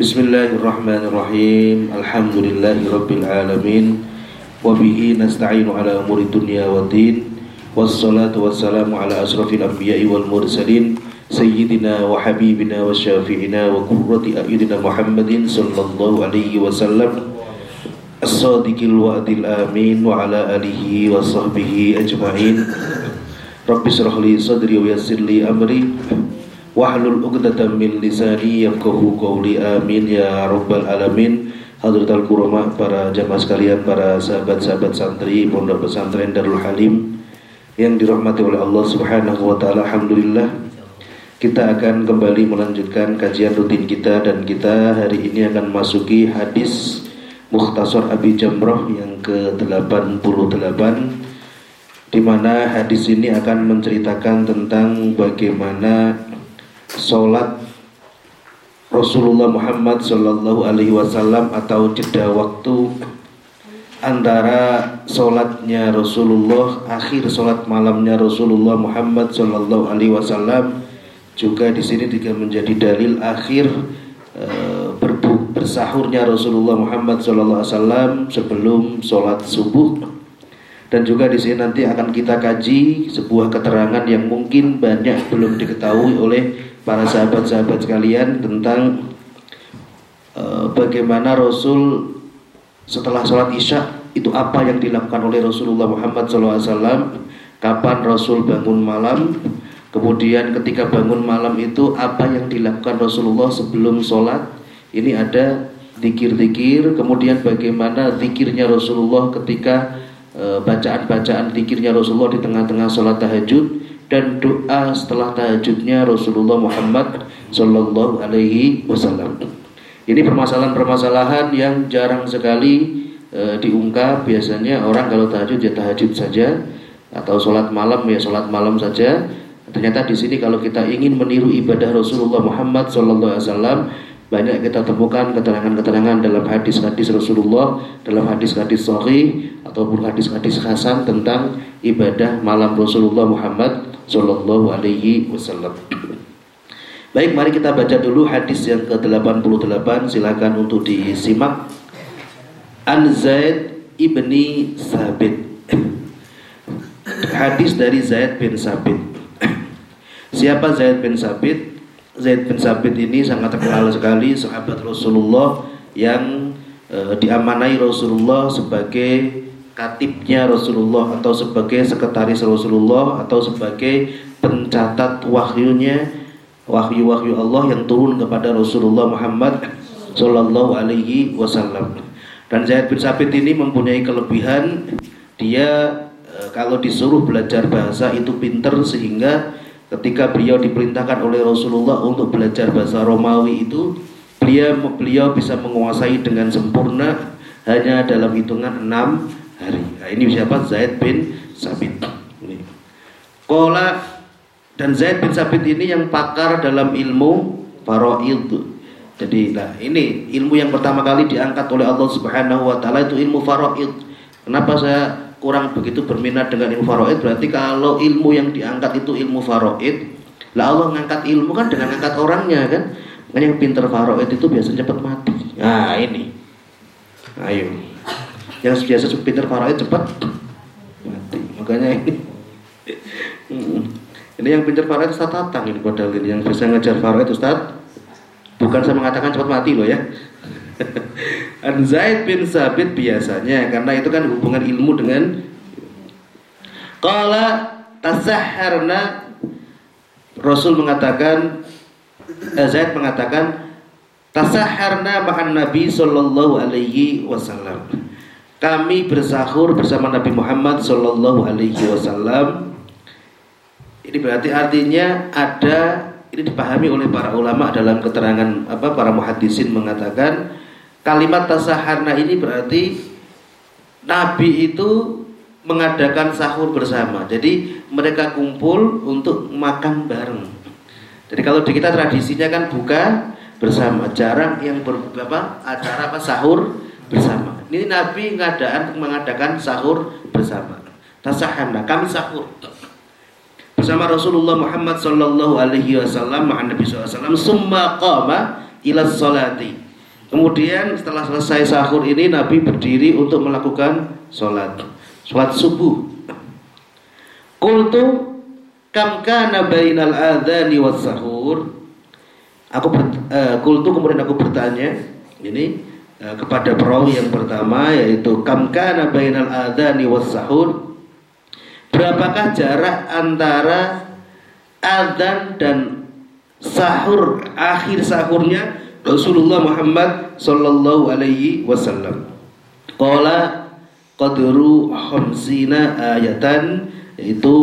Bismillahirrahmanirrahim. Alhamdulillahirabbil alamin. Wa bihi nasta'inu ala umuri dunya waddin. Wassalatu wassalamu ala asrafil anbiya'i wal mursalin sayyidina wa habibina wa syafi'ina wa qurrati a'yunina Muhammadin sallallahu alaihi wasallam. As-sadiqil wa'dil amin wa ala alihi wa sahbihi ajma'in. Rabbi syrah li sadri wa yassir li amri Wahlul 'uqdatam min lisani yafqahu qawli amin ya rabbal alamin. Hadratul kurama para jamaah sekalian, para sahabat-sahabat santri Pondok Pesantren Darul Halim yang dirahmati oleh Allah Subhanahu wa taala. Alhamdulillah kita akan kembali melanjutkan kajian rutin kita dan kita hari ini akan masuki hadis Mukhtasar Abi Jamrah yang ke-88 di mana hadis ini akan menceritakan tentang bagaimana sholat Rasulullah Muhammad Shallallahu Alaihi Wasallam atau jeda waktu antara sholatnya Rasulullah akhir sholat malamnya Rasulullah Muhammad Shallallahu Alaihi Wasallam juga di sini juga menjadi dalil akhir e, bersahurnya Rasulullah Muhammad Shallallahu Alaihi Wasallam sebelum sholat subuh. Dan juga di sini nanti akan kita kaji sebuah keterangan yang mungkin banyak belum diketahui oleh para sahabat-sahabat sekalian tentang uh, bagaimana Rasul setelah sholat isya itu apa yang dilakukan oleh Rasulullah Muhammad SAW kapan Rasul bangun malam kemudian ketika bangun malam itu apa yang dilakukan Rasulullah sebelum sholat. Ini ada zikir-zikir kemudian bagaimana zikirnya Rasulullah ketika eh, bacaan-bacaan zikirnya Rasulullah di tengah-tengah sholat tahajud dan doa setelah tahajudnya Rasulullah Muhammad Sallallahu Alaihi Wasallam. Ini permasalahan-permasalahan yang jarang sekali e, diungkap. Biasanya orang kalau tahajud ya tahajud saja atau sholat malam ya sholat malam saja. Ternyata di sini kalau kita ingin meniru ibadah Rasulullah Muhammad Sallallahu Alaihi Wasallam banyak kita temukan keterangan-keterangan dalam hadis-hadis Rasulullah, dalam hadis-hadis sahih ataupun hadis-hadis hasan tentang ibadah malam Rasulullah Muhammad Sallallahu Alaihi Wasallam. Baik, mari kita baca dulu hadis yang ke-88. Silakan untuk disimak. An Zaid ibni Sabit. Hadis dari Zaid bin Sabit. Siapa Zaid bin Sabit? Zaid bin Sabit ini sangat terkenal sekali sahabat Rasulullah yang e, diamanai Rasulullah sebagai katibnya Rasulullah atau sebagai sekretaris Rasulullah atau sebagai pencatat wahyunya wahyu-wahyu Allah yang turun kepada Rasulullah Muhammad Sallallahu Alaihi Wasallam. Dan Zaid bin Sabit ini mempunyai kelebihan dia e, kalau disuruh belajar bahasa itu pinter sehingga ketika beliau diperintahkan oleh Rasulullah untuk belajar bahasa Romawi itu beliau beliau bisa menguasai dengan sempurna hanya dalam hitungan enam hari. Nah, ini siapa? Zaid bin Sabit. Ini. Kola dan Zaid bin Sabit ini yang pakar dalam ilmu faraid. Jadi nah ini ilmu yang pertama kali diangkat oleh Allah Subhanahu wa taala itu ilmu faraid. Kenapa saya kurang begitu berminat dengan ilmu faraid berarti kalau ilmu yang diangkat itu ilmu faraid lah Allah ngangkat ilmu kan dengan ngangkat orangnya kan makanya yang pinter faraid itu biasanya cepat mati nah ini ayo yang biasa pinter faraid cepat. Mati. Makanya ini. Ini yang pinter faraid Ustaz Tatang ini padahal ini yang bisa ngejar faraid Ustaz bukan saya mengatakan cepat mati loh ya. An Zaid bin Sabit biasanya karena itu kan hubungan ilmu dengan Qala tasaharna. Rasul mengatakan eh, Zaid mengatakan tasaharna ma'an Nabi sallallahu alaihi wasallam. Kami bersahur bersama Nabi Muhammad sallallahu alaihi wasallam. Ini berarti artinya ada ini dipahami oleh para ulama dalam keterangan apa para muhaddisin mengatakan Kalimat tasaharna ini berarti Nabi itu mengadakan sahur bersama. Jadi mereka kumpul untuk makan bareng. Jadi kalau di kita tradisinya kan buka bersama, jarang yang berapa acara apa sahur bersama. Ini Nabi ngadaan mengadakan sahur bersama. Tasaharna, kami sahur. Bersama Rasulullah Muhammad sallallahu alaihi wasallam, Nabi summa qama ila salati Kemudian setelah selesai sahur ini Nabi berdiri untuk melakukan sholat. Sholat subuh. Kultu Kam kana bainal adhani was sahur? Aku uh, kultu kemudian aku bertanya Ini uh, kepada perawi yang pertama Yaitu Kam kana bainal adhani was sahur Berapakah jarak antara Adhan dan sahur Akhir sahurnya Rasulullah Muhammad sallallahu alaihi wasallam. Qala qadru khamsina ayatan yaitu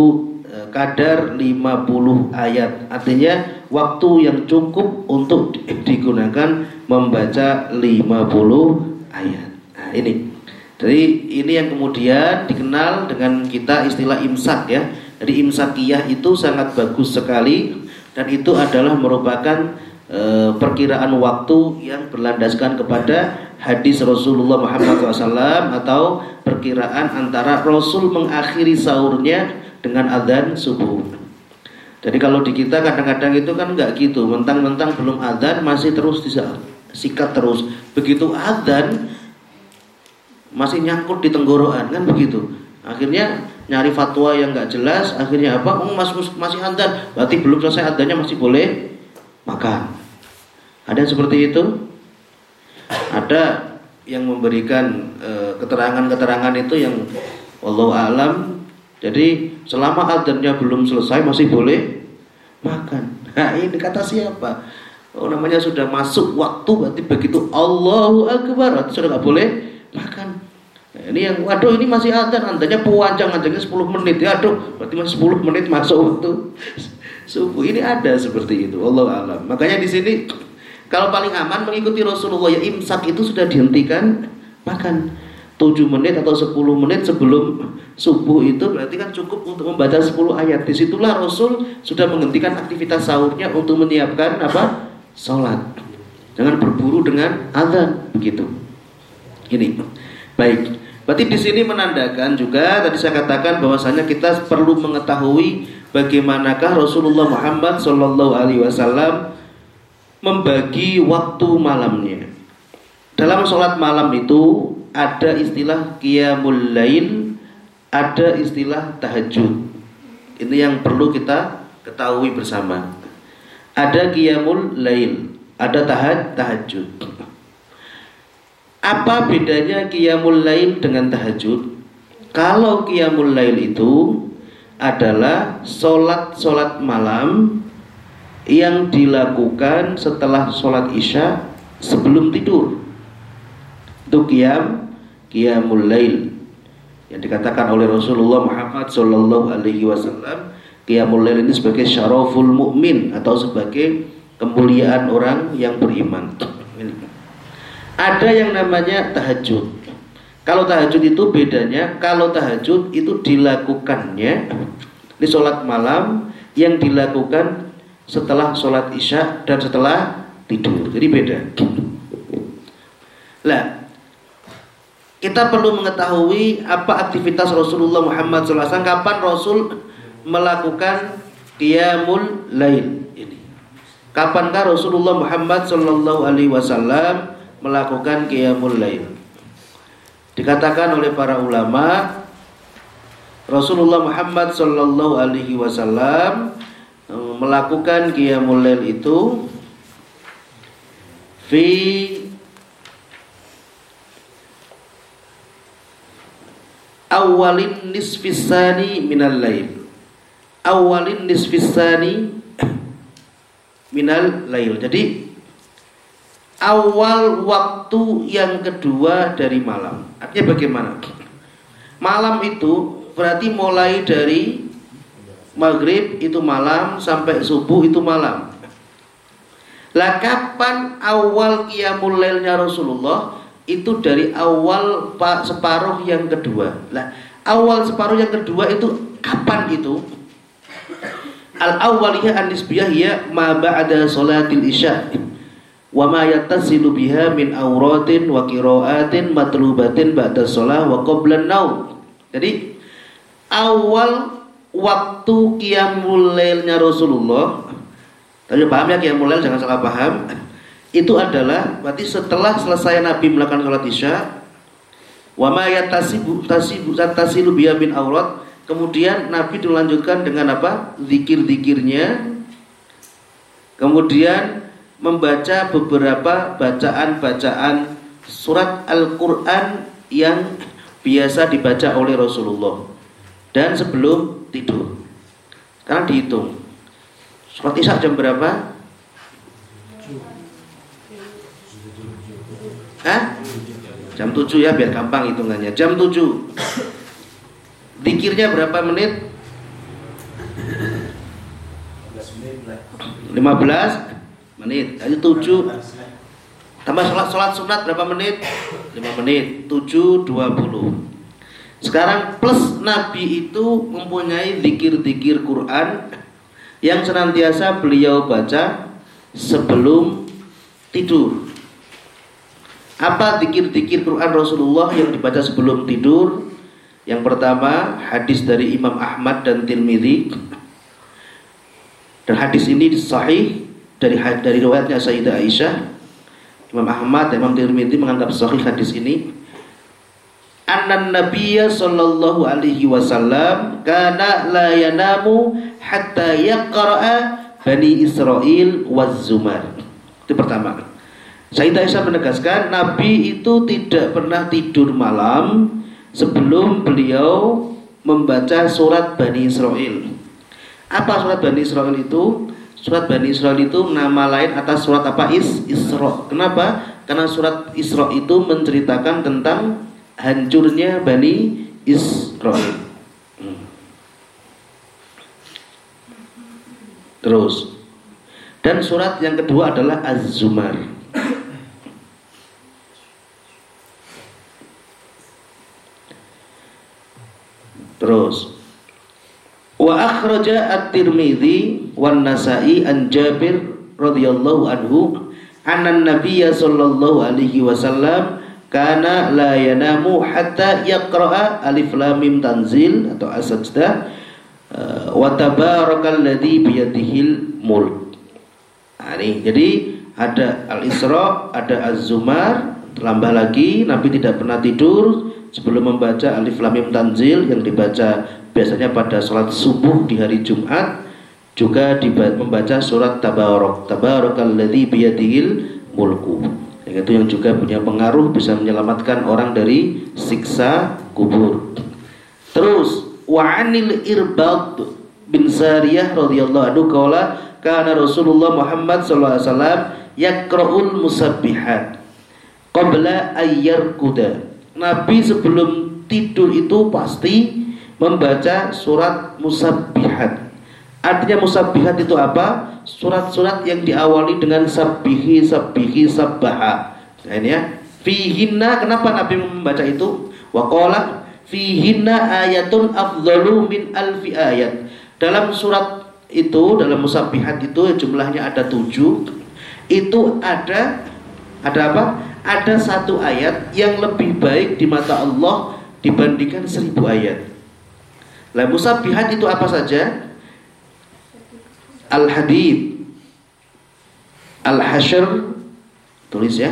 e, kadar 50 ayat. Artinya waktu yang cukup untuk digunakan membaca 50 ayat. Nah, ini. Jadi ini yang kemudian dikenal dengan kita istilah imsak ya. Jadi imsakiyah itu sangat bagus sekali dan itu adalah merupakan e, perkiraan waktu yang berlandaskan kepada hadis Rasulullah Muhammad SAW atau perkiraan antara Rasul mengakhiri sahurnya dengan adzan subuh. Jadi kalau di kita kadang-kadang itu kan nggak gitu, mentang-mentang belum adzan masih terus sikat terus. Begitu adzan masih nyangkut di tenggorokan kan begitu. Akhirnya nyari fatwa yang nggak jelas, akhirnya apa? Oh, masih masih adzan, berarti belum selesai adzannya masih boleh makan. Ada seperti itu? Ada yang memberikan e, keterangan-keterangan itu yang Allah alam. Jadi selama adzannya belum selesai masih boleh makan. Nah, ini kata siapa? Oh, namanya sudah masuk waktu berarti begitu Allahu Akbar berarti sudah nggak boleh makan. Nah, ini yang waduh ini masih adzan, adzannya panjang, adzannya 10 menit. Ya aduh, berarti masih 10 menit masuk waktu subuh. Ini ada seperti itu. Allah alam. Makanya di sini kalau paling aman mengikuti Rasulullah ya imsak itu sudah dihentikan makan 7 menit atau 10 menit sebelum subuh itu berarti kan cukup untuk membaca 10 ayat. Di situlah Rasul sudah menghentikan aktivitas sahurnya untuk menyiapkan apa? Salat. Jangan berburu dengan azan begitu. Ini. Baik. Berarti di sini menandakan juga tadi saya katakan bahwasanya kita perlu mengetahui bagaimanakah Rasulullah Muhammad Shallallahu alaihi wasallam membagi waktu malamnya. Dalam sholat malam itu ada istilah qiyamul lail, ada istilah tahajud. Ini yang perlu kita ketahui bersama. Ada qiyamul lail, ada tahaj tahajud. Apa bedanya qiyamul lail dengan tahajud? Kalau qiyamul lail itu adalah sholat-sholat malam yang dilakukan setelah sholat isya sebelum tidur itu qiyam qiyamul lail yang dikatakan oleh Rasulullah Muhammad Shallallahu Alaihi Wasallam qiyamul lail ini sebagai syaraful mukmin atau sebagai kemuliaan orang yang beriman ada yang namanya tahajud kalau tahajud itu bedanya kalau tahajud itu dilakukannya di sholat malam yang dilakukan setelah sholat isya dan setelah tidur. Jadi beda. Lah, kita perlu mengetahui apa aktivitas Rasulullah Muhammad SAW. Kapan Rasul melakukan qiyamul lail ini? Kapankah Rasulullah Muhammad Sallallahu Alaihi Wasallam melakukan qiyamul lail? Dikatakan oleh para ulama, Rasulullah Muhammad Sallallahu Alaihi Wasallam melakukan qiyamul lail itu fi awalin nisfisani minal lail awalin nisfisani minal lail jadi awal waktu yang kedua dari malam artinya bagaimana malam itu berarti mulai dari maghrib itu malam sampai subuh itu malam. Lah kapan awal qiyamul lailnya Rasulullah? Itu dari awal separuh yang kedua. Lah awal separuh yang kedua itu kapan itu? Al awwaliyah an nisbiyah ya ma ba'da salatil isya wa ma yattasilu biha min auratin wa qiraatin matlubatin ba'da shalah wa qabla naum. Jadi awal waktu qiyamul lailnya Rasulullah. Tapi paham ya qiyamul lail jangan salah paham. Itu adalah berarti setelah selesai Nabi melakukan sholat isya wa ma yatasibu tasibu tasilu biya min aurat kemudian Nabi dilanjutkan dengan apa zikir-zikirnya kemudian membaca beberapa bacaan-bacaan surat Al-Qur'an yang biasa dibaca oleh Rasulullah dan sebelum tidur. Sekarang dihitung. Sholat isya jam berapa? Hah? Jam 7 ya biar gampang hitungannya. Jam 7. Dikirnya berapa menit? 15 menit. Jadi 7 tambah sholat sholat sunat berapa menit? 5 menit. 7 20. Sekarang plus Nabi itu mempunyai zikir-zikir Quran yang senantiasa beliau baca sebelum tidur. Apa zikir-zikir Quran Rasulullah yang dibaca sebelum tidur? Yang pertama, hadis dari Imam Ahmad dan Tirmidzi. Dan hadis ini sahih dari dari riwayatnya Sayyidah Aisyah. Imam Ahmad dan Imam Tirmidzi menganggap sahih hadis ini. Anna Nabiya sallallahu alaihi wasallam kana la yanamu hatta yaqra'a Bani Israel waz Zumar. Itu pertama. Sayyidah Aisyah menegaskan Nabi itu tidak pernah tidur malam sebelum beliau membaca surat Bani Israel. Apa surat Bani Israel itu? Surat Bani Israel itu nama lain atas surat apa? Is Isra. Kenapa? Karena surat Isra itu menceritakan tentang hancurnya Bani Israel. Hmm. Terus. Dan surat yang kedua adalah Az-Zumar. Terus Wa akhraja at-Tirmidzi wan Nasa'i an Jabir radhiyallahu anhu anna Nabiy sallallahu alaihi wasallam kana la yanamu hatta yaqra'a alif lam mim tanzil atau as-sajdah uh, wa tabarakalladzi biyadihil mulk. Nah, ini jadi ada Al-Isra, ada Az-Zumar, tambah lagi Nabi tidak pernah tidur sebelum membaca Alif Lam Mim Tanzil yang dibaca biasanya pada sholat subuh di hari Jumat juga membaca surat Tabarok. Tabarakalladzi biyadihil mulku. Itu yang juga punya pengaruh bisa menyelamatkan orang dari siksa kubur. Terus wa'anil irbad bin Sariyah radhiyallahu anhu qala kana Rasulullah Muhammad sallallahu alaihi wasallam yaqra'ul musabbihat qabla ayyarkuda Nabi sebelum tidur itu pasti membaca surat musabbihat. Artinya musabbihat itu apa? Surat-surat yang diawali dengan sabbihi sabbihi sabbaha. Nah ini ya. Fihinna kenapa Nabi membaca itu? Wa qala fihinna ayatun afdalu min alfi ayat. Dalam surat itu dalam musabbihat itu jumlahnya ada tujuh itu ada ada apa? ada satu ayat yang lebih baik di mata Allah dibandingkan seribu ayat. Lah musabbihat itu apa saja? Al-Hadid, Al-Hashr, tulis ya.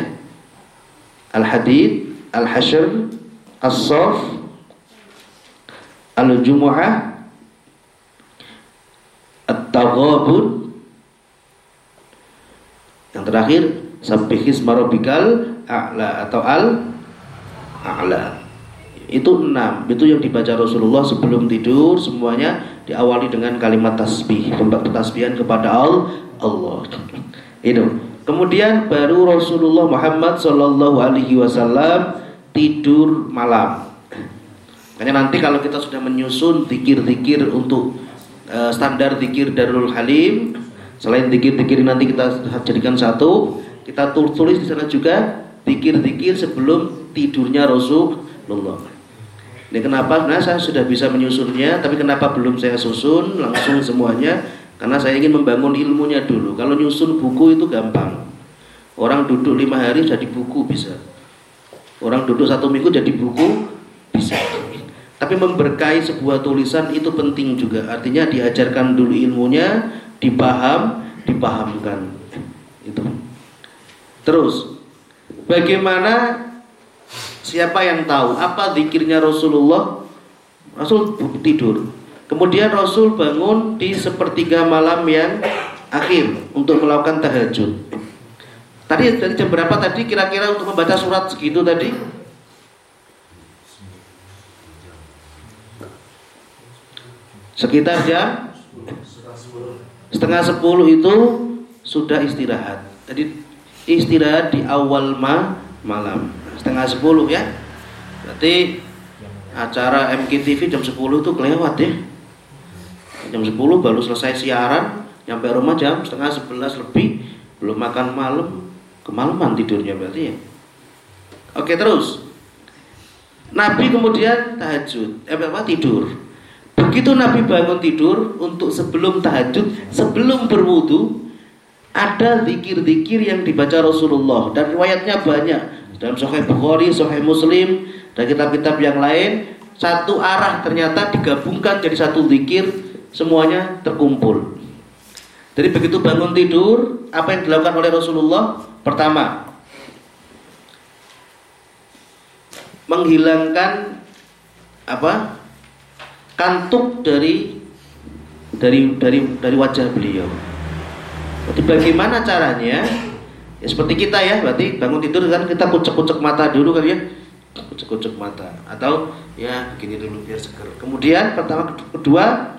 Al-Hadid, Al-Hashr, As-Saff, Al-Jumu'ah, At-Taghabun. Yang terakhir, Sabbihis marobikal a'la atau al a'la. Itu enam. Itu yang dibaca Rasulullah sebelum tidur semuanya diawali dengan kalimat tasbih tasbihan kepada Allah. Itu. Kemudian baru Rasulullah Muhammad Shallallahu Alaihi Wasallam tidur malam. Makanya nanti kalau kita sudah menyusun zikir-zikir untuk uh, standar zikir Darul Halim selain zikir-zikir nanti kita jadikan satu kita tulis di sana juga Dikir-dikir sebelum tidurnya Rasulullah. Ini kenapa? Nah saya sudah bisa menyusunnya, tapi kenapa belum saya susun langsung semuanya? Karena saya ingin membangun ilmunya dulu. Kalau nyusun buku itu gampang. Orang duduk lima hari jadi buku bisa. Orang duduk satu minggu jadi buku bisa. Tapi memberkahi sebuah tulisan itu penting juga. Artinya diajarkan dulu ilmunya, dipaham, dipahamkan. Itu. Terus, bagaimana siapa yang tahu apa zikirnya Rasulullah? Rasul tidur. Kemudian Rasul bangun di sepertiga malam yang akhir untuk melakukan tahajud. Tadi dari jam berapa tadi kira-kira untuk membaca surat segitu tadi? Sekitar jam setengah sepuluh itu sudah istirahat. Jadi istirahat di awal ma malam setengah sepuluh ya. Berarti acara MKTV jam sepuluh itu kelewat ya. Jam sepuluh baru selesai siaran, nyampe rumah jam setengah sebelas lebih, belum makan malam, kemalaman tidurnya berarti ya. Oke terus, Nabi kemudian tahajud, eh apa tidur. Begitu Nabi bangun tidur untuk sebelum tahajud, sebelum berwudu, ada zikir-zikir yang dibaca Rasulullah dan riwayatnya banyak dalam Sahih Bukhari, Sahih Muslim dan kitab-kitab yang lain satu arah ternyata digabungkan jadi satu zikir semuanya terkumpul. Jadi begitu bangun tidur, apa yang dilakukan oleh Rasulullah? Pertama, menghilangkan apa? Kantuk dari dari dari dari wajah beliau. Jadi bagaimana caranya? Ya seperti kita ya, berarti bangun tidur kan kita kucek-kucek mata dulu kan ya. Kucek-kucek mata atau ya begini dulu biar seger. Kemudian pertama kedua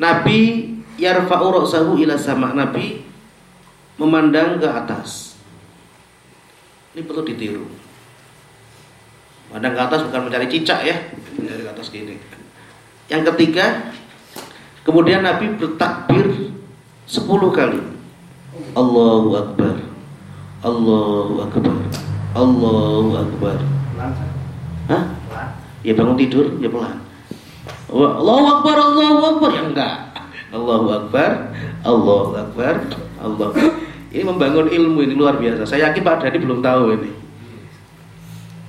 Nabi yarfa'u ra'sahu ila sama. Nabi memandang ke atas. Ini perlu ditiru. Memandang ke atas bukan mencari cicak ya, mencari ke atas gini. Yang ketiga, kemudian Nabi bertakbir sepuluh kali. Allahu Akbar. Allahu Akbar. Allahu Akbar. Hah? Ya bangun tidur, ya pelan. Allahu Akbar, Allahu Akbar. Ya enggak. Allahu Akbar, Allahu Akbar, Allah. Ini membangun ilmu ini luar biasa. Saya yakin Pak Dhani belum tahu ini.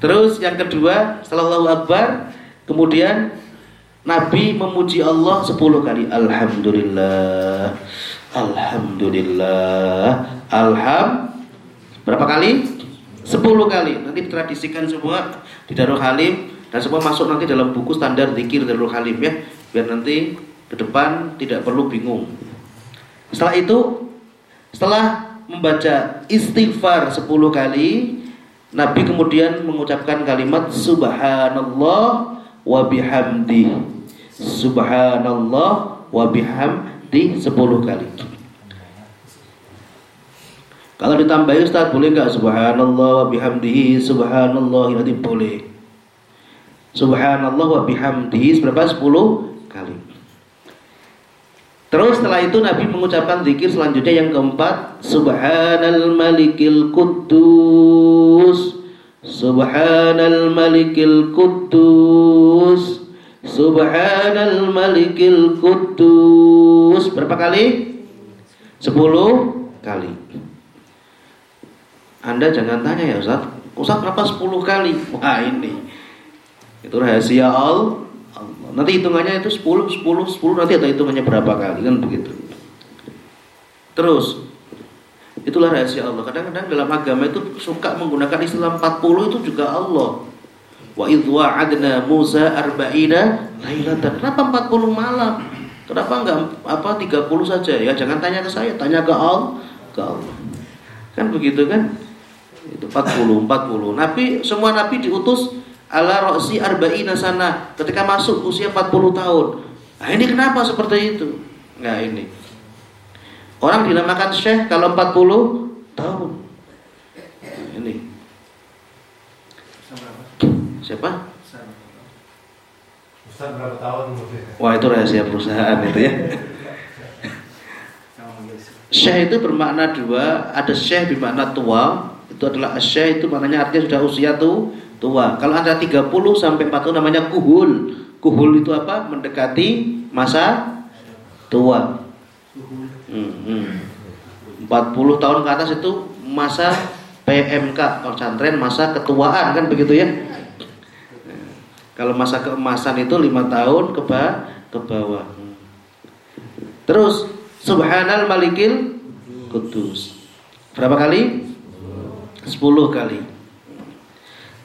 Terus yang kedua, setelah Allahu Akbar, kemudian Nabi memuji Allah 10 kali. Alhamdulillah. Alhamdulillah. Alham berapa kali? 10 kali. Nanti ditradisikan semua di Darul Halim dan semua masuk nanti dalam buku standar zikir Darul Halim ya. Biar nanti ke depan tidak perlu bingung. Setelah itu setelah membaca istighfar 10 kali, Nabi kemudian mengucapkan kalimat subhanallah wa bihamdi subhanallah wa bihamdi 10 kali. Kalau ditambahin Ustaz boleh enggak subhanallah wa bihamdihi subhanallah nanti boleh. Subhanallah wa bihamdihi berapa? 10 kali. Terus setelah itu Nabi mengucapkan zikir selanjutnya yang keempat Subhanal malikil kudus Subhanal malikil kudus Subhanal malikil kudus Berapa kali? Sepuluh kali. Anda jangan tanya ya Ustaz. Ustaz kenapa sepuluh kali? Wah ini. Itu rahasia Allah. Nanti hitungannya itu sepuluh, sepuluh, sepuluh. Nanti ada hitungannya berapa kali kan begitu. Terus Itulah rahasia Allah. Kadang-kadang dalam agama itu suka menggunakan istilah 40 itu juga Allah Wa idh wa'adna Musa arba'ina lailatan. Kenapa 40 malam? Kenapa enggak apa 30 saja? Ya jangan tanya ke saya, tanya ke Allah. Ke Allah. Kan begitu kan? Itu 40, 40. Nabi semua nabi diutus ala roksi arba'ina sana ketika masuk usia 40 tahun. Nah, ini kenapa seperti itu? Nah, ini. Orang dinamakan syekh kalau 40 tahun. Nah, ini. Siapa? Ustaz berapa tahun Wah itu rahasia perusahaan itu ya. Syekh itu bermakna dua, ada syekh bermakna tua, itu adalah syekh itu maknanya artinya sudah usia tuh tua. Kalau ada 30 sampai 40 namanya kuhul. Kuhul itu apa? Mendekati masa tua. Hmm, hmm. 40 tahun ke atas itu masa PMK pesantren masa ketuaan kan begitu ya kalau masa keemasan itu lima tahun ke, ke bawah. Terus subhanal malikil kudus. Berapa kali? Sepuluh kali.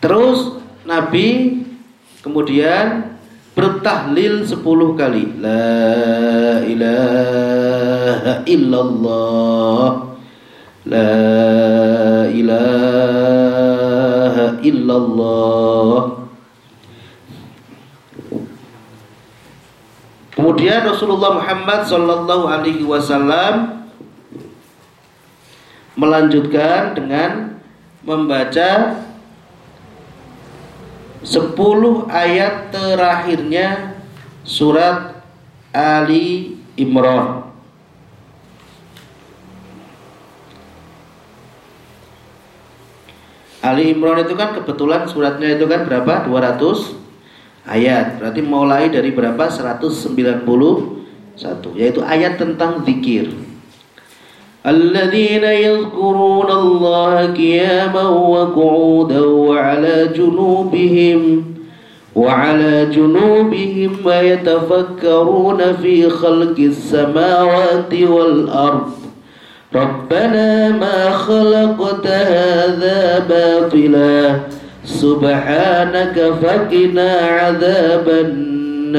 Terus Nabi kemudian bertahlil sepuluh kali. La ilaha illallah. La ilaha illallah. Kemudian Rasulullah Muhammad Sallallahu Alaihi Wasallam melanjutkan dengan membaca 10 ayat terakhirnya surat Ali Imran. Ali Imran itu kan kebetulan suratnya itu kan berapa? 200 ayat. Berarti mulai dari berapa? 191 yaitu ayat tentang zikir. الذين يذكرون الله قياما وقعودا وعلى جنوبهم وعلى جنوبهم ويتفكرون في خلق السماوات والأرض ربنا ما خلقت هذا باطلا Subhanaka faqina adzabannar.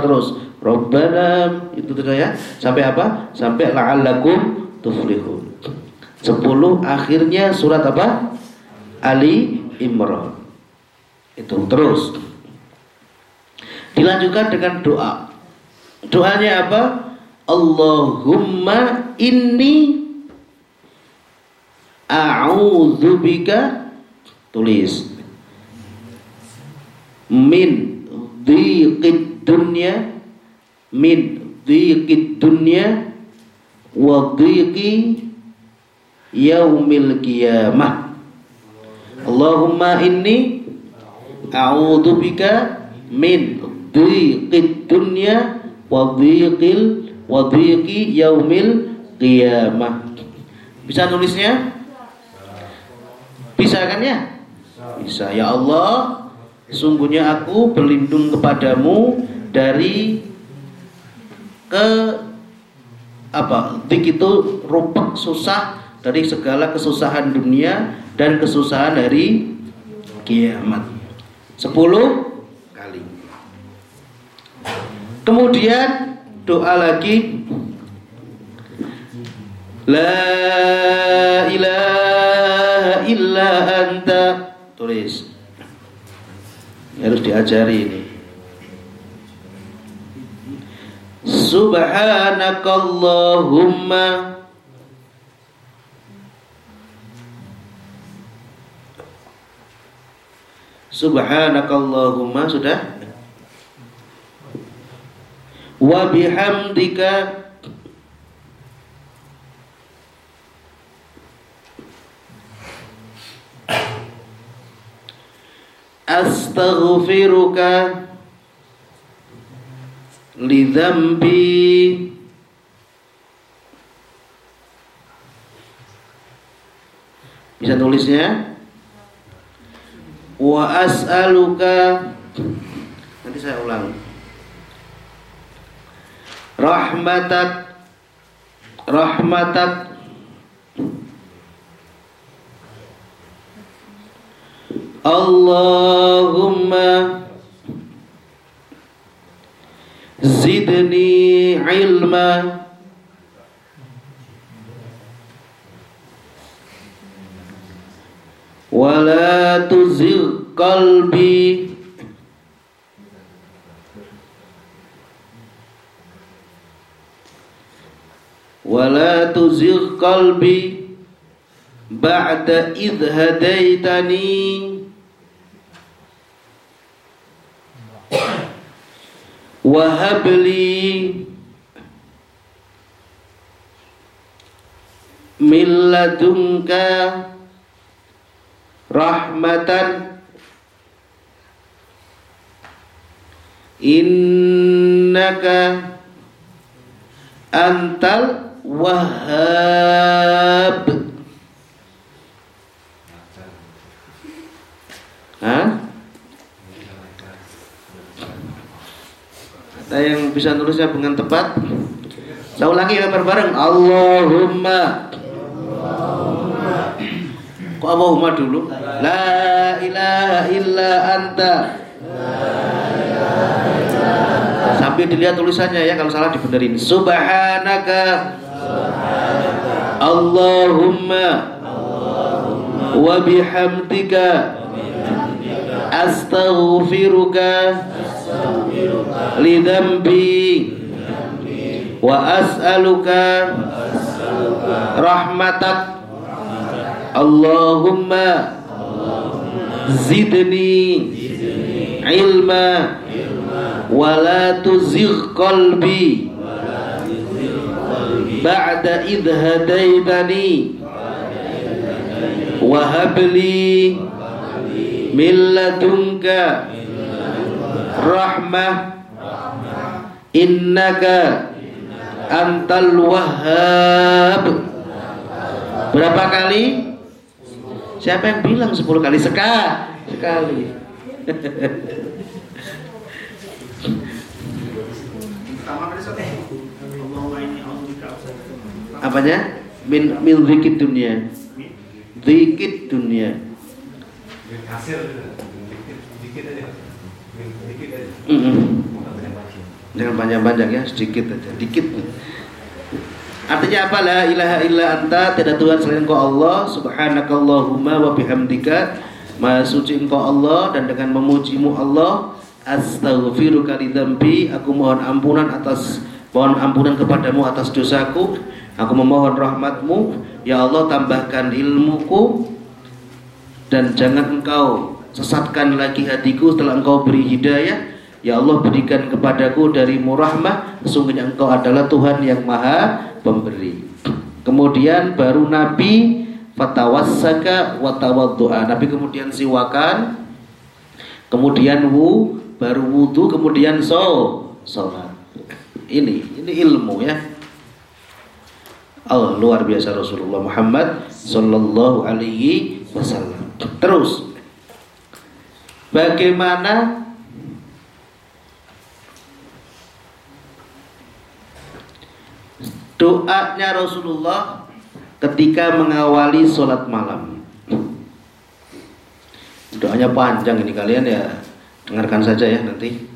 Terus Rabbana itu tadi ya. Sampai apa? Sampai la'allakum tuflihun. 10 akhirnya surat apa? Ali Imran. Itu terus. Dilanjutkan dengan doa. Doanya apa? Allahumma inni a'udzubika tulis. Min dhiqid dunya min dhiqid dunya wa dhiqi yaumil qiyamah. Allahumma inni a'udzu bika min dhiqid dunya wa dhiqil wa dhiqi yaumil qiyamah. Bisa nulisnya? Bisa kan ya bisa. Ya Allah, sungguhnya aku berlindung kepadamu dari ke apa? Itu rupak susah dari segala kesusahan dunia dan kesusahan dari kiamat. Sepuluh kali. Kemudian doa lagi La ilaha illa anta tulis. Harus diajari ini. Subhanakallahumma. Subhanakallahumma sudah. Wa bihamdika astaghfiruka lidhambi. Bisa tulisnya? Wa as'aluka. Nanti saya ulang. Rahmatak rahmatak Allahumma zidni ilma. Wala tuzigh qalbi. Wala tuzigh qalbi ba'da idh hadaitani wahab li min ladunka rahmatan innaka antal wahhab Hah? Ada yang bisa nulisnya dengan tepat? Saya ulangi ya bareng Allahumma Kok Allahumma dulu? La ilaha illa anta. Sambil dilihat tulisannya ya kalau salah dibenerin. Subhanaka. Allahumma. Wa bihamdika. Astaghfiruka. Lidambi. Wa as'aluka. Rahmatak. Allahumma zidni ilma wa la tuzigh qalbi ba'da idh hadaitani wa hab li min ladunka rahmah innaka antal wahhab berapa kali Siapa yang bilang 10 kali sekali? Sekali. Apanya? Min min zikit dunia. Zikit dunia. Mm -mm. Jangan panjang-panjang ya, sedikit aja, dikit. Artinya apa? La ilaha illa anta, tidak Tuhan selain Engkau Allah, subhanakallahumma wa bihamdika. Maha suci Engkau Allah dan dengan memujimu Allah, astaghfiruka lidzambi, aku mohon ampunan atas mohon ampunan kepadamu atas dosaku. Aku memohon rahmatmu, ya Allah tambahkan ilmuku dan jangan engkau sesatkan lagi hatiku setelah engkau beri hidayah Ya Allah berikan kepadaku dari murahmah Sesungguhnya engkau adalah Tuhan yang maha pemberi. Kemudian baru Nabi Fatawassaka watawaddu'a Nabi kemudian siwakan Kemudian wu Baru wudhu kemudian so Sholat. Ini, ini ilmu ya. Allah luar biasa Rasulullah Muhammad Sallallahu alaihi wasallam. Terus Bagaimana doanya Rasulullah ketika mengawali sholat malam. Doanya panjang ini kalian ya dengarkan saja ya nanti.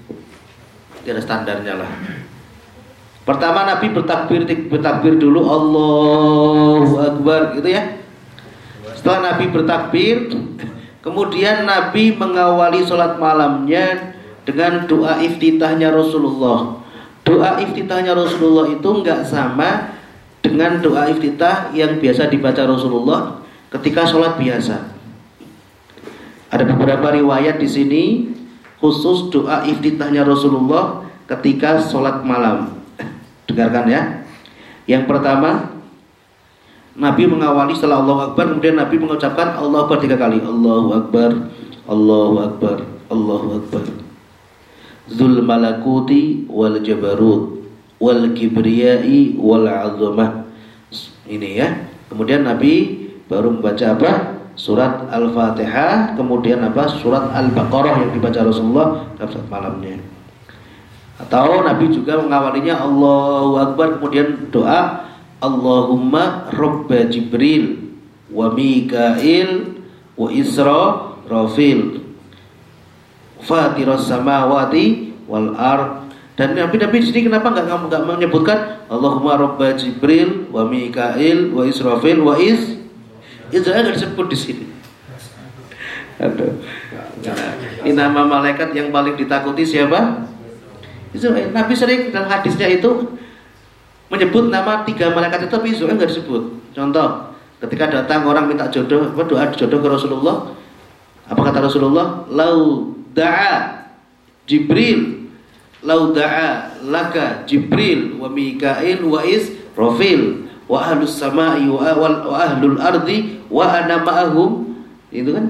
Ada standarnya lah. Pertama Nabi bertakbir bertakbir dulu Allahu Akbar gitu ya. Setelah Nabi bertakbir, kemudian Nabi mengawali sholat malamnya dengan doa iftitahnya Rasulullah doa iftitahnya Rasulullah itu nggak sama dengan doa iftitah yang biasa dibaca Rasulullah ketika sholat biasa. Ada beberapa riwayat di sini khusus doa iftitahnya Rasulullah ketika sholat malam. Dengarkan ya. Yang pertama, Nabi mengawali setelah Allah Akbar, kemudian Nabi mengucapkan Allah Akbar tiga kali. Allahu Akbar, Allahu Akbar, Allahu Akbar. Zul malakuti wal jabarut wal kibriyai wal azamah. Ini ya. Kemudian Nabi baru membaca apa? Surat Al-Fatihah, kemudian apa? Surat Al-Baqarah yang dibaca Rasulullah dalam saat malamnya. Atau Nabi juga mengawalinya Allahu Akbar kemudian doa Allahumma Robba Jibril wa Mikail wa Isra Rafil fatiras samawati wal ard dan nabi-nabi di sini kenapa nggak nggak menyebutkan Allahumma robba Jibril wa Mikail wa Israfil wa Is Israel nggak disebut di sini. Aduh. Ini nama malaikat yang paling ditakuti siapa? Israel. Nabi sering dalam hadisnya itu menyebut nama tiga malaikat itu tapi Israel nggak disebut. Contoh, ketika datang orang minta jodoh, apa doa jodoh ke Rasulullah, apa kata Rasulullah? Lau da'a Jibril. Lau da'a laka Jibril wa Mikail wa Israfil. Wa ahlus samai wa, wa ahlul ardi wa ana ma'ahum. Itu kan?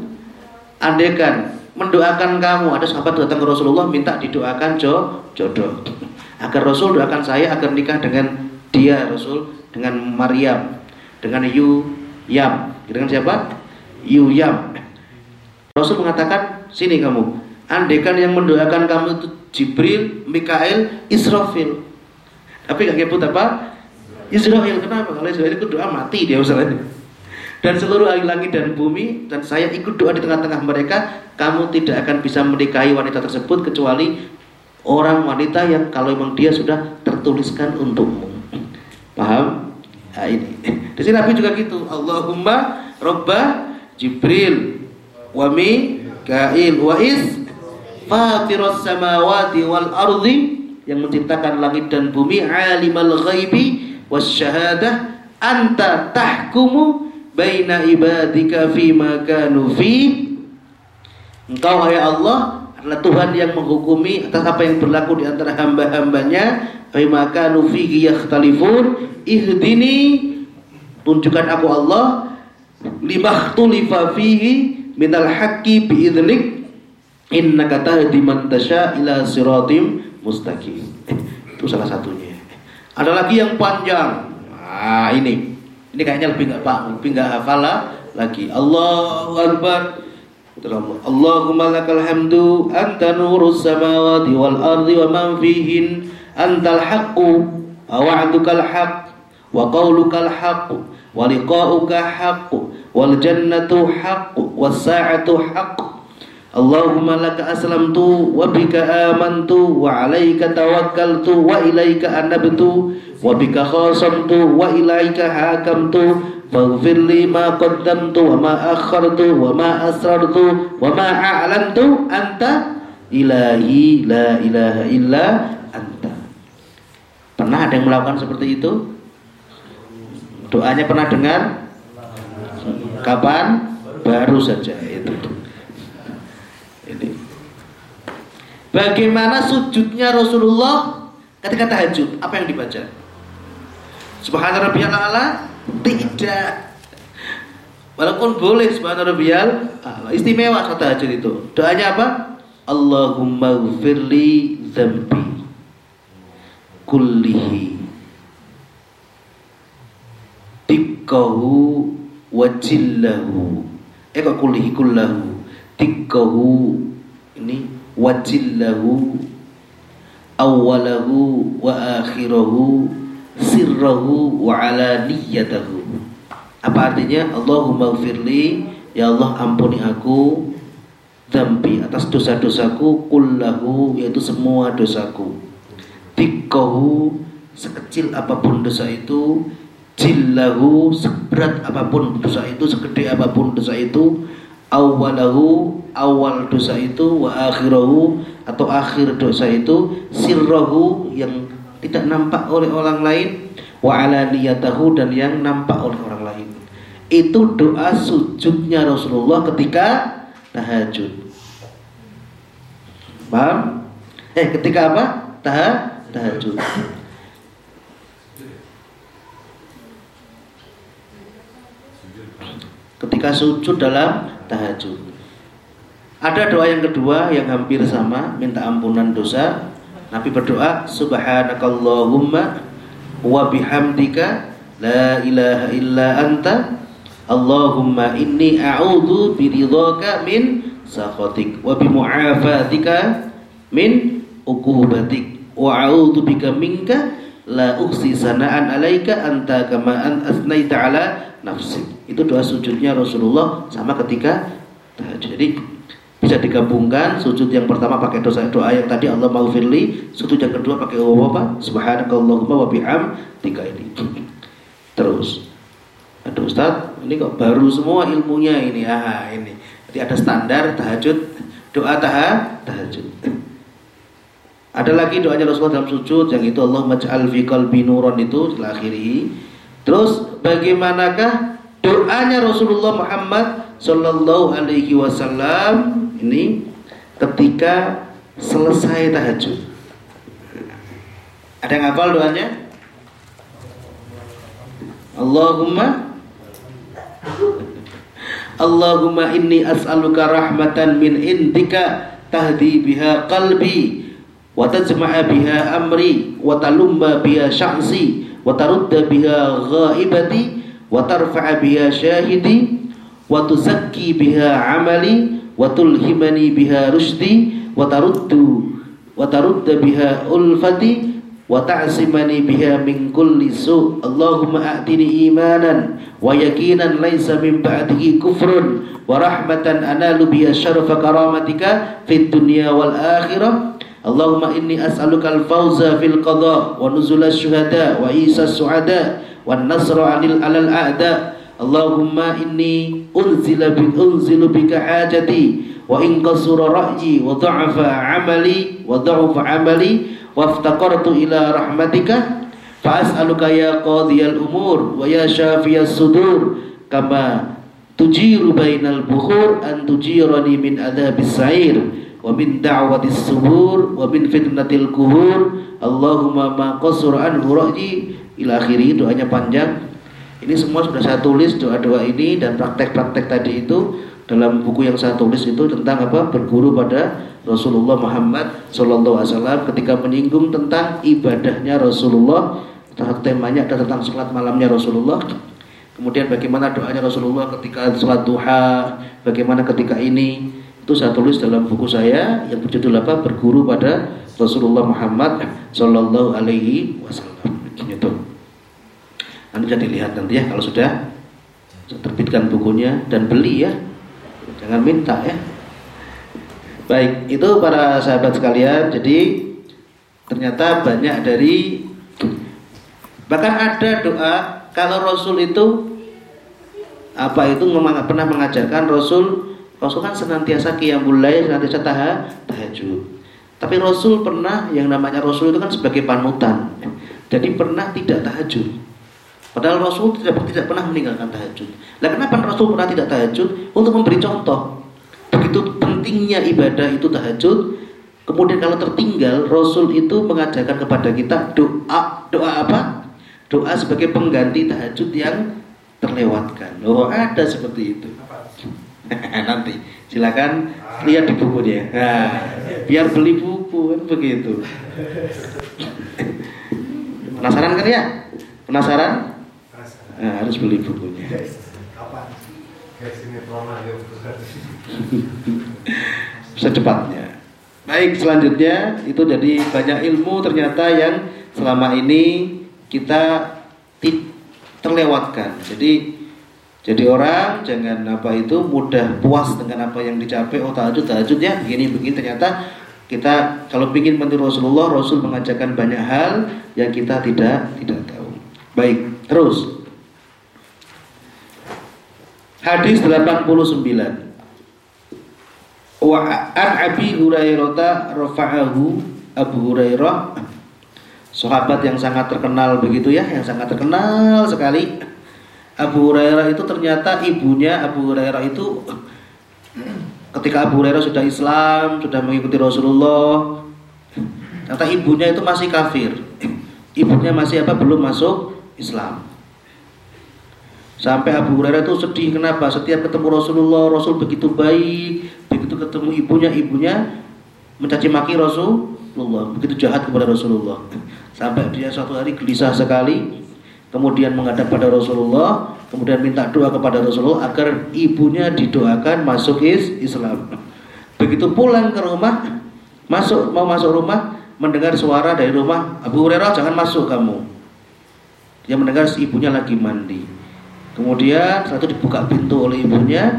Andekan mendoakan kamu ada sahabat datang ke Rasulullah minta didoakan jo, jodoh. Agar Rasul doakan saya agar nikah dengan dia Rasul dengan Maryam dengan Yu Yam dengan siapa? Yu Yam Rasul mengatakan sini kamu Andekan yang mendoakan kamu itu Jibril, Mikael, Israfil. Tapi gak nyebut apa? Israel. Kenapa? Kalau Israel itu doa mati dia misalnya. dan seluruh langit dan bumi dan saya ikut doa di tengah-tengah mereka kamu tidak akan bisa menikahi wanita tersebut kecuali orang wanita yang kalau memang dia sudah tertuliskan untukmu paham nah, ini di sini Nabi juga gitu Allahumma Robba Jibril wa Mikail wa Is fatiras samawati wal ardi yang menciptakan langit dan bumi alimal ghaibi wasyahadah anta tahkumu baina ibadika fi kanu fi. Engkau hai Allah adalah Tuhan yang menghukumi atas apa yang berlaku di antara hamba-hambanya. Bima kanu fihi yakhtalifun ihdini tunjukkan aku Allah lima tulifa fihi minal haqqi bi idnik innaka tahdi man tasya ila siratim mustaqim. Itu salah satunya. Ada lagi yang panjang. Nah ini. Ini kayaknya lebih nggak pak, lebih nggak hafal lagi. Allahu Akbar. Allahumma lakal hamdu anta nurus samawati wal ardi wa man fihin antal haqqu wa wa'dukal haqq wa qawlukal haqq wa liqa'uka haqq wal jannatu haqq was sa'atu haqq Allahumma laka aslamtu wa bika amantu wa alayka tawakkaltu wa ilayka anabtu wa bika khasamtu wa ilaika hakamtu. Faghfir li ma qaddamtu wa ma akhartu wa ma asrartu wa ma a'lantu anta ilahi la ilaha illa anta. Pernah ada yang melakukan seperti itu? Doanya pernah dengar? Kapan? Baru saja. Itu ini bagaimana sujudnya Rasulullah ketika tahajud apa yang dibaca Subhana rabbiyal a'la tidak. Walaupun boleh subhana rabbiyal a'la. Istimewa saat tahajud itu. Doanya apa? Allahumma gfirli dzambi kullihi tikkahu wajillahu eh kok kullihi kullahu tikkahu ini wajillahu awalahu wa akhirahu sirrahu wa. Apa artinya? Allahumma gfirli, ya Allah ampuni aku dambi atas dosa-dosaku kullahu yaitu semua dosaku. Tikahu sekecil apa pun dosa itu, jillahu seberat apa pun dosa itu, segede apa pun dosa itu, awalahu awal dosa itu wa akhirahu atau akhir dosa itu, sirrahu yang tidak nampak oleh orang lain wa alaniyatahu dan yang nampak oleh orang lain. Itu doa sujudnya Rasulullah ketika tahajud. Paham? Eh ketika apa? Tah tahajud. Ketika sujud dalam tahajud. Ada doa yang kedua yang hampir sama, minta ampunan dosa. Nabi berdoa subhanakallahumma wa bihamdika la ilaha illa anta. Allahumma inni a'udzu biridhaka min sakhatik wa bimu'afatika min uqubatik. Wa a'udzu bika minka la uksi sana'an alaika anta kama an asnaita ala nafsi. Itu doa sujudnya Rasulullah sama ketika tahajud. Jadi bisa digabungkan sujud yang pertama pakai doa doa yang tadi Allah maghfirli, sujud yang kedua pakai apa? Subhanakallahumma wa bi'am tiga ini. Terus. Aduh Ustaz, ini kok baru semua ilmunya ini. Ah, ini. Jadi ada standar tahajud, doa taha, tahajud. Ada lagi doanya Rasulullah dalam sujud yang itu Allah maj'al fi qalbi nuron itu akhiri. Terus bagaimanakah doanya Rasulullah Muhammad sallallahu alaihi wasallam ini ketika selesai tahajud. Ada yang hafal doanya? Allahumma Allahumma inni as'aluka rahmatan min indika tahdi biha qalbi wa tajma'a biha amri wa talumma biha sya'si wa tarudda biha ghaibati wa tarfa'a biha syahidi wa tuzakki biha amali wa tulhimani biha rusdi wa taruddu wa tarudda biha ulfati wa ta'simani biha min kulli su. Allahumma a'tini imanan wa yakinan laisa min ba'dihi kufrun wa rahmatan analu biha syarfa karamatika fid dunya wal akhirah. Allahumma inni as'alukal fawza fil qadha wa nuzula syuhada wa isa su'ada wa nasra 'anil 'alal a'da. Allahumma inni unzila bi unzilu bika hajati wa in qasura ra'yi wa dha'afa 'amali wa dha'afa 'amali wa iftaqartu ila rahmatika fa as'aluka ya qadhiyal umur wa ya syafiyas sudur. Kama tujiru bainal bukhur an tujirani min adabis sa'ir wa min da'wati subur wa min fitnatil kubur Allahumma ma qasur an rahji ila akhiri doanya panjang. Ini semua sudah saya tulis doa-doa ini dan praktek-praktek tadi itu. Dalam buku yang saya tulis itu tentang apa? Berguru pada Rasulullah Muhammad SAW ketika menyinggung tentang ibadahnya Rasulullah temanya ada tentang sholat malamnya Rasulullah. Kemudian bagaimana doanya Rasulullah ketika sholat duha bagaimana ketika ini itu saya tulis dalam buku saya yang berjudul apa? Berguru pada Rasulullah Muhammad Sallallahu Alaihi Wasallam. Itu nanti bisa dilihat nanti ya kalau sudah terbitkan bukunya dan beli ya. Jangan minta ya. Baik itu para sahabat sekalian jadi ternyata banyak dari bahkan ada doa kalau Rasul itu apa itu pernah mengajarkan Rasul Rasul kan senantiasa qiyamul lail senantiasa taha, tahajud tapi Rasul pernah yang namanya Rasul itu kan sebagai panutan jadi pernah tidak tahajud Padahal Rasul tidak, tidak pernah meninggalkan tahajud. Nah kenapa Rasul pernah tidak tahajud? Untuk memberi contoh. Begitu pentingnya ibadah itu tahajud. Kemudian kalau tertinggal, Rasul itu mengajarkan kepada kita doa. Doa apa? Doa sebagai pengganti tahajud yang terlewatkan. Oh ada seperti itu. Nanti silakan lihat di bukunya. Nah, biar beli buku kan begitu. Penasaran kan ya? Penasaran? Nah, harus beli bukunya. Secepatnya. Baik, selanjutnya itu jadi banyak ilmu ternyata yang selama ini kita terlewatkan. Jadi jadi orang jangan apa itu mudah puas dengan apa yang dicapai. Oh tahajud tahajud ya begini begini ternyata kita kalau ingin meniru Rasulullah, Rasul mengajarkan banyak hal yang kita tidak tidak tahu. Baik, terus Hadis 89. Wa an Abi Hurairah rafa'ahu Abu Hurairah sahabat yang sangat terkenal begitu ya, yang sangat terkenal sekali. Abu Hurairah itu ternyata ibunya Abu Hurairah itu ketika Abu Hurairah sudah Islam, sudah mengikuti Rasulullah, ternyata ibunya itu masih kafir. Ibunya masih apa? Belum masuk Islam. Sampai Abu Hurairah itu sedih kenapa? Setiap ketemu Rasulullah, Rasul begitu baik, begitu ketemu ibunya, ibunya mencaci maki Rasulullah, begitu jahat kepada Rasulullah. Sampai dia suatu hari gelisah sekali, kemudian menghadap pada Rasulullah, kemudian minta doa kepada Rasulullah agar ibunya didoakan masuk Islam. Begitu pulang ke rumah, masuk mau masuk rumah, mendengar suara dari rumah Abu Hurairah jangan masuk kamu. Dia mendengar ibunya lagi mandi. Kemudian itu dibuka pintu oleh ibunya.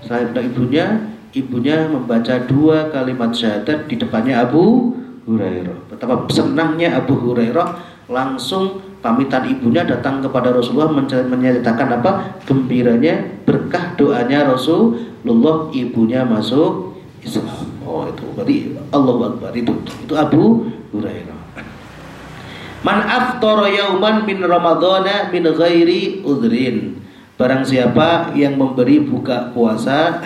Setelah ibunya, ibunya membaca dua kalimat syahadat di depannya Abu Hurairah. Betapa senangnya Abu Hurairah langsung pamitan ibunya datang kepada Rasulullah menyatakan apa gembiranya berkah doanya Rasulullah ibunya masuk Islam. Oh itu berarti Allah Akbar itu itu Abu Hurairah. Man aftara yauman min ramadhana min ghairi udhrin. Barang siapa yang memberi buka puasa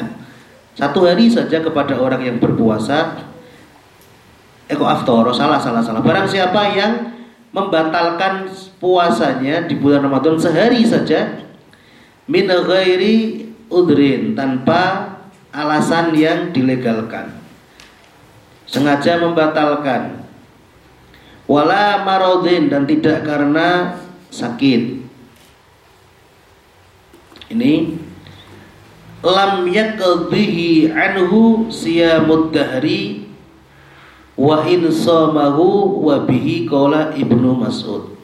satu hari saja kepada orang yang berpuasa Eko aftoro salah salah salah. Barang siapa yang membatalkan puasanya di bulan Ramadan sehari saja min ghairi udrin tanpa alasan yang dilegalkan. Sengaja membatalkan wala marodin dan tidak karena sakit. Ini lam yakdhihi anhu siyamud dahri wa in wa bihi qala Ibnu Mas'ud.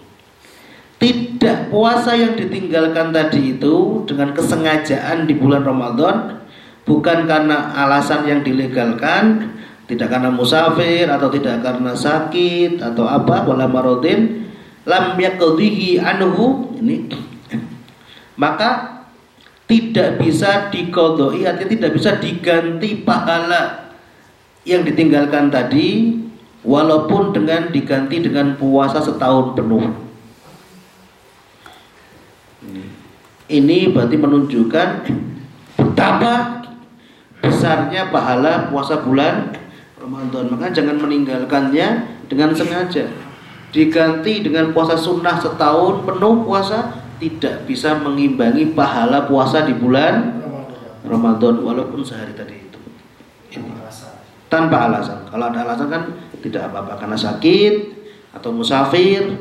Tidak puasa yang ditinggalkan tadi itu dengan kesengajaan di bulan Ramadan bukan karena alasan yang dilegalkan, tidak karena musafir atau tidak karena sakit atau apa wala marodin lam yaqdihi anhu ini maka tidak bisa dikodoi artinya tidak bisa diganti pahala yang ditinggalkan tadi walaupun dengan diganti dengan puasa setahun penuh. Ini berarti menunjukkan betapa besarnya pahala puasa bulan Ramadan. Maka jangan meninggalkannya dengan sengaja. Diganti dengan puasa sunnah setahun penuh puasa tidak bisa mengimbangi pahala puasa di bulan Ramadan walaupun sehari tadi itu. Ini tanpa alasan. Kalau ada alasan kan tidak apa-apa karena sakit atau musafir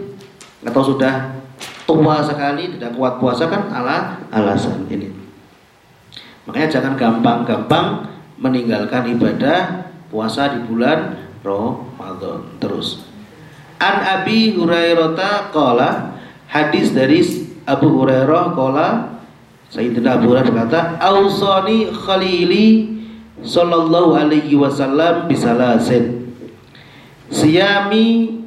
atau sudah tua sekali tidak kuat puasa kan ala alasan ini. Makanya jangan gampang-gampang meninggalkan ibadah puasa di bulan Ramadan. Terus. An Abi Hurairah qala hadis dari Abu Hurairah qala Sayyidina Abu Hurairah berkata, "Ausani khalili sallallahu alaihi wasallam bisalasin siyami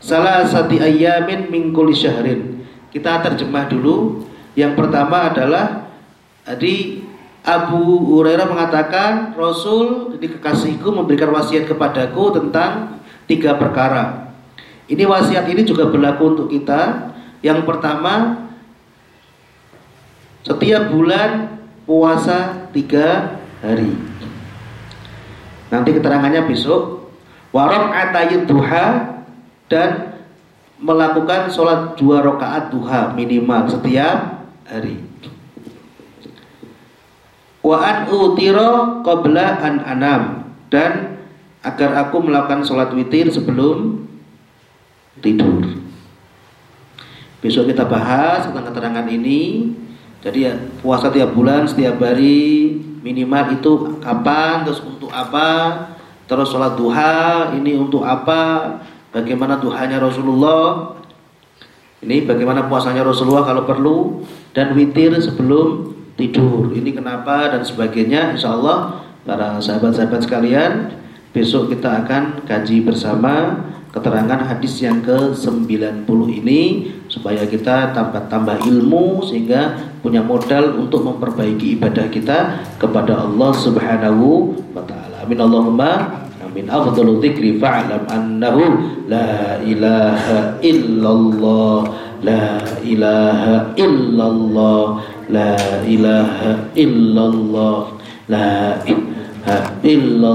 salasati ayamin min kulli syahrin. Kita terjemah dulu. Yang pertama adalah tadi Abu Hurairah mengatakan Rasul jadi kekasihku memberikan wasiat kepadaku tentang tiga perkara. Ini wasiat ini juga berlaku untuk kita. Yang pertama setiap bulan puasa tiga hari. Nanti keterangannya besok. Warok atayid duha dan melakukan sholat dua rakaat duha minimal setiap hari. Wa an utiro qabla an anam dan agar aku melakukan sholat witir sebelum tidur. Besok kita bahas tentang keterangan ini. Jadi ya puasa tiap bulan setiap hari minimal itu kapan terus untuk apa terus sholat duha ini untuk apa bagaimana duhanya Rasulullah? Ini bagaimana puasanya Rasulullah kalau perlu? Dan witir sebelum tidur. Ini kenapa dan sebagainya Insya Allah para sahabat-sahabat sekalian besok kita akan kaji bersama keterangan hadis yang ke-90 ini supaya kita tambah-tambah ilmu sehingga punya modal untuk memperbaiki ibadah kita kepada Allah Subhanahu wa taala. Amin Allahumma amin. Afdalu dzikri fa'lam annahu la ilaha illallah la ilaha illallah la ilaha illallah la ilaha illallah